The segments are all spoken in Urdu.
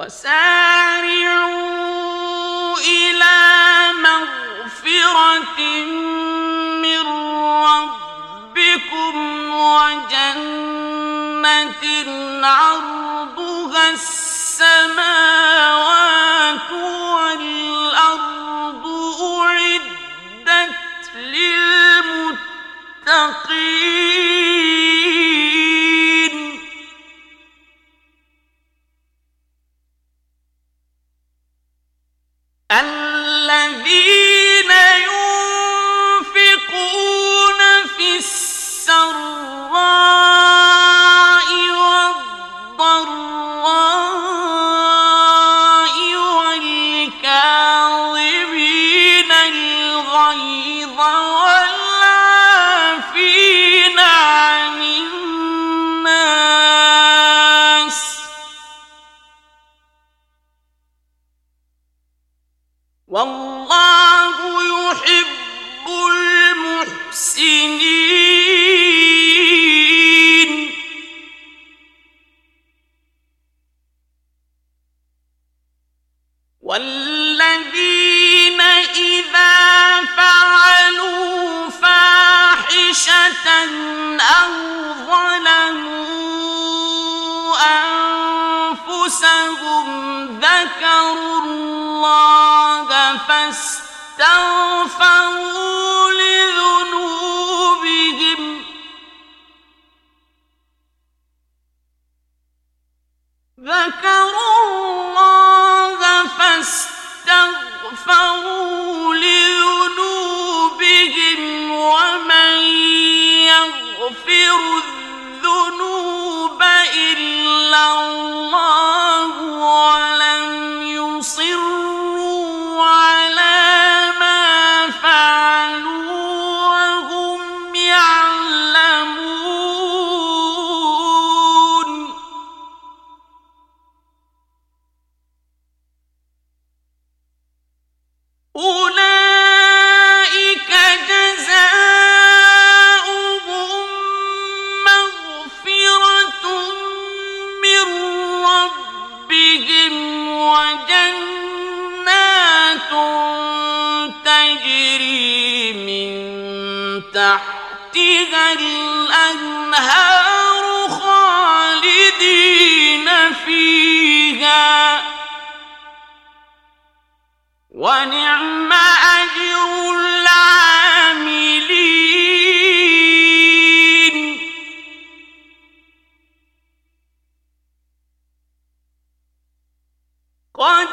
وسارعوا إلى مغفرة وجنة عرضها فاستغفروا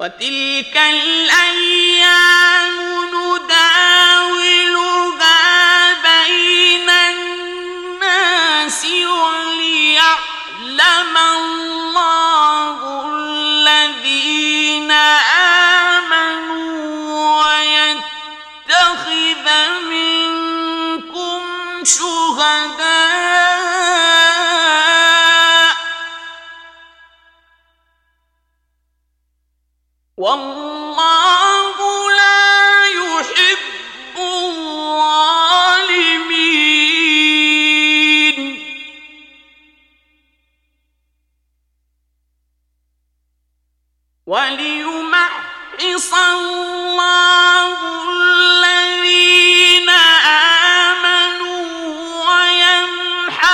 وتلك الأيام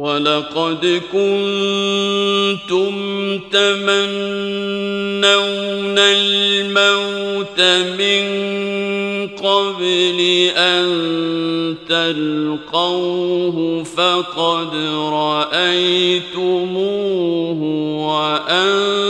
وَلَقَدْ كُنْتُمْ تَمَنَّوْنَ الْمَوْتَ مِنْ قَبْلِ أَنْ تَلْقَوْهُ فَقَدْ رَأَيْتُمُوهُ وَأَنْتُمْ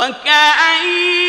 وَكَأَيٍّ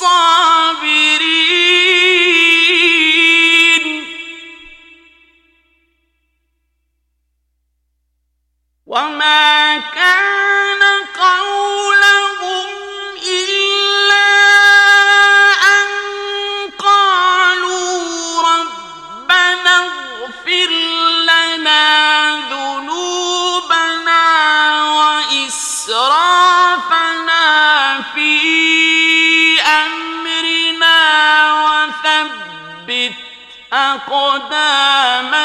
سو ثبت أقدامنا